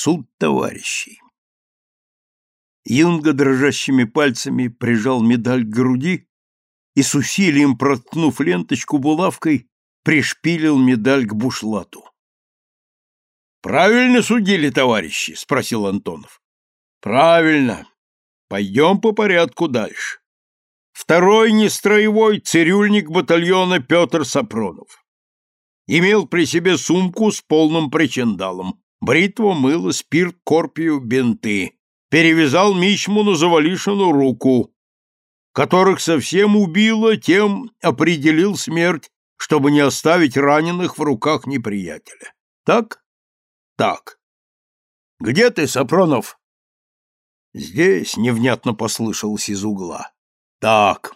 суд товарищей. Юнга дрожащими пальцами прижал медаль к груди и с усилием проткнув ленточку булавкой, пришпилил медаль к бушлату. «Правильно судили, товарищи?» — спросил Антонов. «Правильно. Пойдем по порядку дальше. Второй нестроевой цирюльник батальона Петр Сапронов. Имел при себе сумку с полным причиндалом, бритву, мыло, спирт, корпию, бинты. Перевязал Мичману Завалишину руку, которых совсем убило, тем определил смерть, чтобы не оставить раненых в руках неприятеля. Так? Так. Где ты, Сапронов? Здесь невнятно послышалось из угла. Так.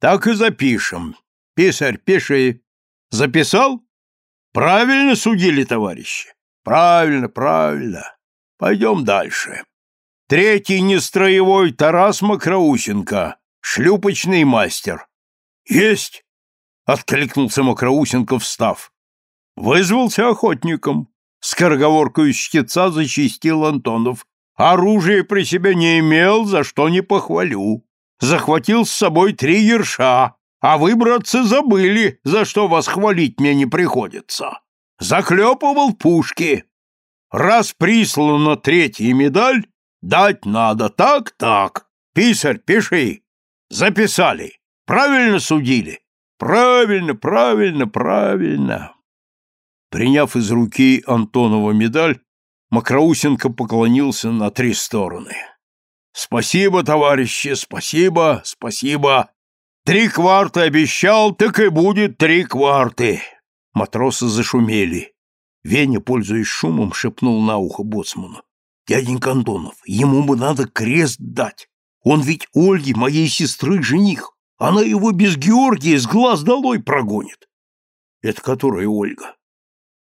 Так и запишем. Писарь, пиши. Записал? Правильно судили, товарищи? Правильно, правильно. Пойдем дальше. Третий нестроевой Тарас Макроусенко, шлюпочный мастер. Есть! Откликнулся Макроусенко, встав. Вызвался охотником. Скороговоркою чтеца зачистил Антонов. Оружие при себе не имел, за что не похвалю. Захватил с собой три ерша, а вы, братцы, забыли, за что вас хвалить мне не приходится. Заклепывал пушки. Раз прислана третья медаль, дать надо так-так. Писарь, пиши. Записали. Правильно судили? Правильно, правильно, правильно. Приняв из руки Антонова медаль, Макроусенко поклонился на три стороны. «Спасибо, товарищи, спасибо, спасибо. Три кварты обещал, так и будет три кварты». Матросы зашумели. Веня, пользуясь шумом, шепнул на ухо боцману. «Дяденька Антонов, ему бы надо крест дать. Он ведь Ольги, моей сестры, жених. Она его без Георгия с глаз долой прогонит». «Это которая Ольга?»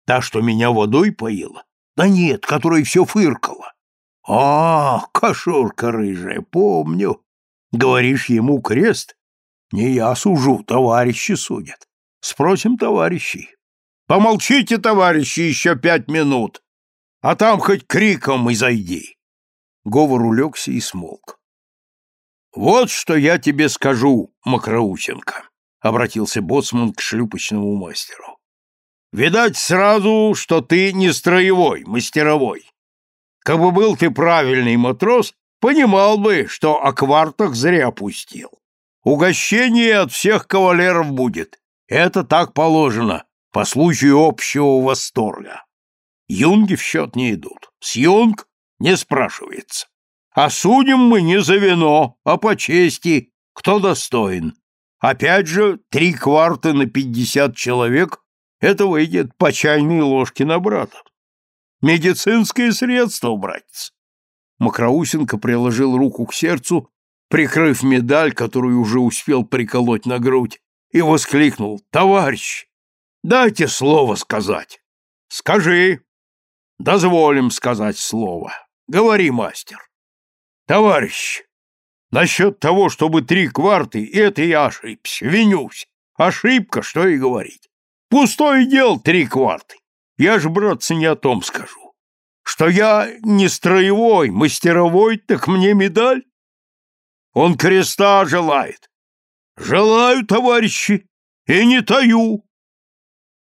«Та, что меня водой поила?» Да нет, которая все фыркала. А, кошурка рыжая, помню. Говоришь ему крест? Не я сужу, товарищи судят. Спросим товарищей. Помолчите, товарищи, еще пять минут, а там хоть криком и зайди. Говор улегся и смолк. Вот что я тебе скажу, Макроусенко, обратился боцман к шлюпочному мастеру. Видать сразу, что ты не строевой, мастеровой. Как бы был ты правильный матрос, понимал бы, что о квартах зря пустил. Угощение от всех кавалеров будет. Это так положено, по случаю общего восторга. Юнги в счет не идут. С юнг не спрашивается. А судим мы не за вино, а по чести, кто достоин. Опять же, три кварты на пятьдесят человек это выйдет по чайной ложке на брата. Медицинское средство, братец. Макроусенко приложил руку к сердцу, прикрыв медаль, которую уже успел приколоть на грудь, и воскликнул. «Товарищ, дайте слово сказать». «Скажи». «Дозволим сказать слово. Говори, мастер». «Товарищ, насчет того, чтобы три кварты, это я ошибся, винюсь. Ошибка, что и говорить. Пустое дело три кварты. Я ж, братцы, не о том скажу. Что я не строевой, мастеровой, так мне медаль. Он креста желает. Желаю, товарищи, и не таю.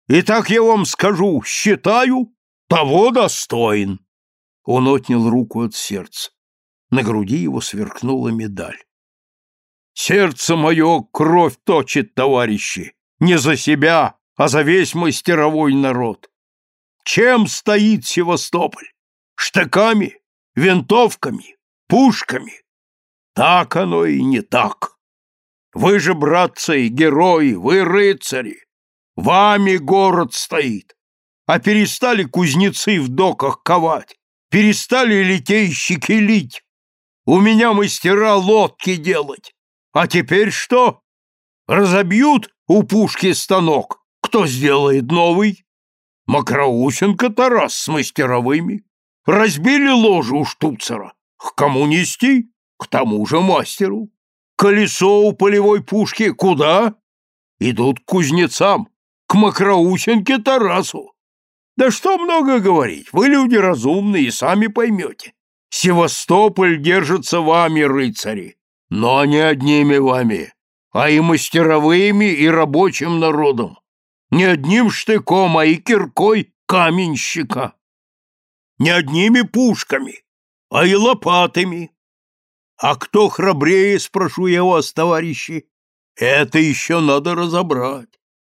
И так я вам скажу, считаю, того достоин. Он отнял руку от сердца. На груди его сверкнула медаль. Сердце мое кровь точит, товарищи, не за себя, а за весь мастеровой народ. Чем стоит Севастополь? Штыками? Винтовками? Пушками? Так оно и не так. Вы же, братцы, герои, вы рыцари. Вами город стоит. А перестали кузнецы в доках ковать, перестали литейщики лить. У меня мастера лодки делать. А теперь что? Разобьют у пушки станок, кто сделает новый? Макроусенко Тарас с мастеровыми. Разбили ложу у штуцера. К кому нести? К тому же мастеру. Колесо у полевой пушки куда? Идут к кузнецам, к Макроусенке Тарасу. Да что много говорить, вы люди разумные, сами поймете. Севастополь держится вами, рыцари, но не одними вами, а и мастеровыми, и рабочим народом. Не одним штыком, а и киркой каменщика. Не одними пушками, а и лопатами. А кто храбрее, спрошу я вас, товарищи? Это еще надо разобрать.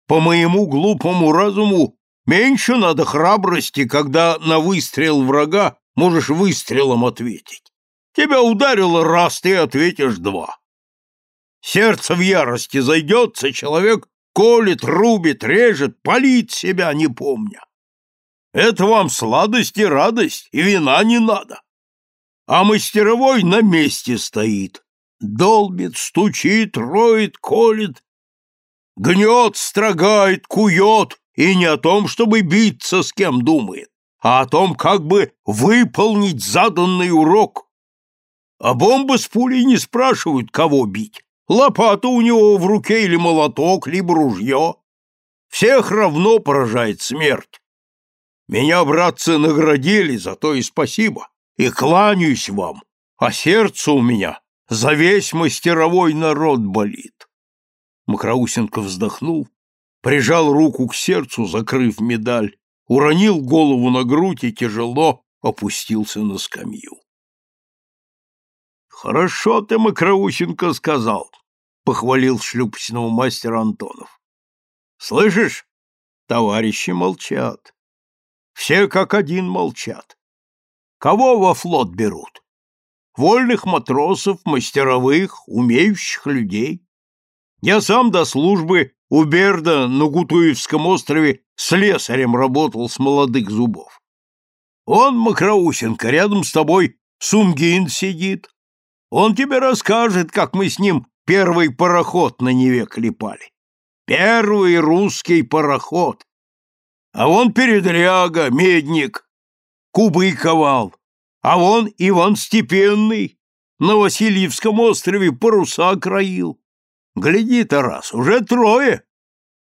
По моему глупому разуму меньше надо храбрости, когда на выстрел врага можешь выстрелом ответить. Тебя ударило раз, ты ответишь два. Сердце в ярости зайдется, человек колет, рубит, режет, палит себя, не помня. Это вам сладость и радость, и вина не надо. А мастеровой на месте стоит, долбит, стучит, роет, колет, гнет, строгает, кует, и не о том, чтобы биться с кем думает, а о том, как бы выполнить заданный урок. А бомбы с пулей не спрашивают, кого бить. Лопата у него в руке или молоток, либо ружье. Всех равно поражает смерть. Меня, братцы, наградили, за то и спасибо, и кланяюсь вам, а сердце у меня за весь мастеровой народ болит. Макроусенко вздохнул, прижал руку к сердцу, закрыв медаль, уронил голову на грудь и тяжело опустился на скамью. «Хорошо ты, Макроусенко, сказал», — похвалил шлюпочного мастера Антонов. «Слышишь, товарищи молчат. Все как один молчат. Кого во флот берут? Вольных матросов, мастеровых, умеющих людей. Я сам до службы у Берда на Гутуевском острове слесарем работал с молодых зубов. Он, Макроусенко, рядом с тобой Сумгин сидит. Он тебе расскажет, как мы с ним первый пароход на Неве клепали. Первый русский пароход. А вон передряга, медник, кубы ковал. А вон Иван Степенный на Васильевском острове паруса краил. Гляди, Тарас, уже трое.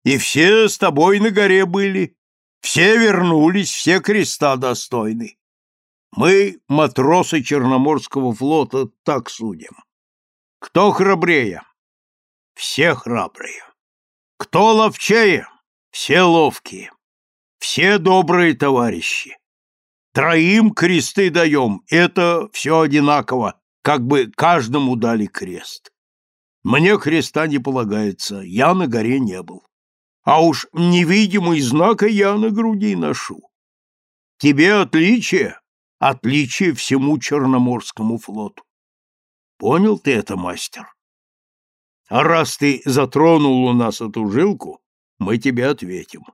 И все с тобой на горе были. Все вернулись, все креста достойны. Мы, матросы Черноморского флота, так судим. Кто храбрее? Все храбрые. Кто ловчее? Все ловкие. Все добрые товарищи. Троим кресты даем, это все одинаково, как бы каждому дали крест. Мне креста не полагается, я на горе не был. А уж невидимый знака я на груди ношу. Тебе отличие, отличие всему Черноморскому флоту. Понял ты это, мастер? А раз ты затронул у нас эту жилку, мы тебе ответим.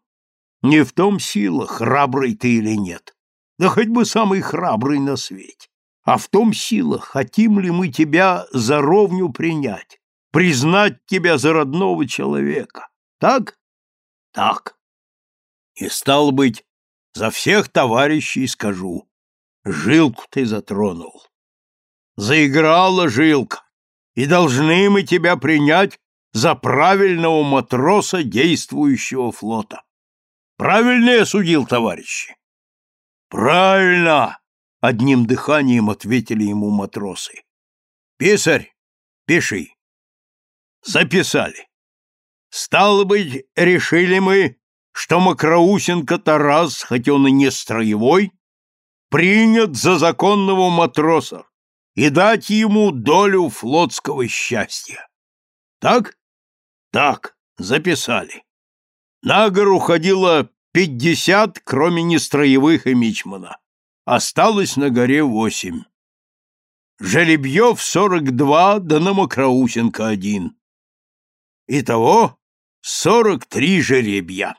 Не в том сила, храбрый ты или нет, да хоть бы самый храбрый на свете, а в том сила, хотим ли мы тебя за ровню принять, признать тебя за родного человека. Так? Так. И, стал быть, за всех товарищей скажу, жилку ты затронул заиграла жилка, и должны мы тебя принять за правильного матроса действующего флота. Правильно я судил, товарищи? Правильно, одним дыханием ответили ему матросы. Писарь, пиши. Записали. Стало быть, решили мы, что Макроусенко Тарас, хоть он и не строевой, принят за законного матроса и дать ему долю флотского счастья. Так? Так, записали. На гору ходило пятьдесят, кроме нестроевых и мичмана. Осталось на горе восемь. Желебьев сорок два, да на Макроусенко один. Итого сорок три жеребья.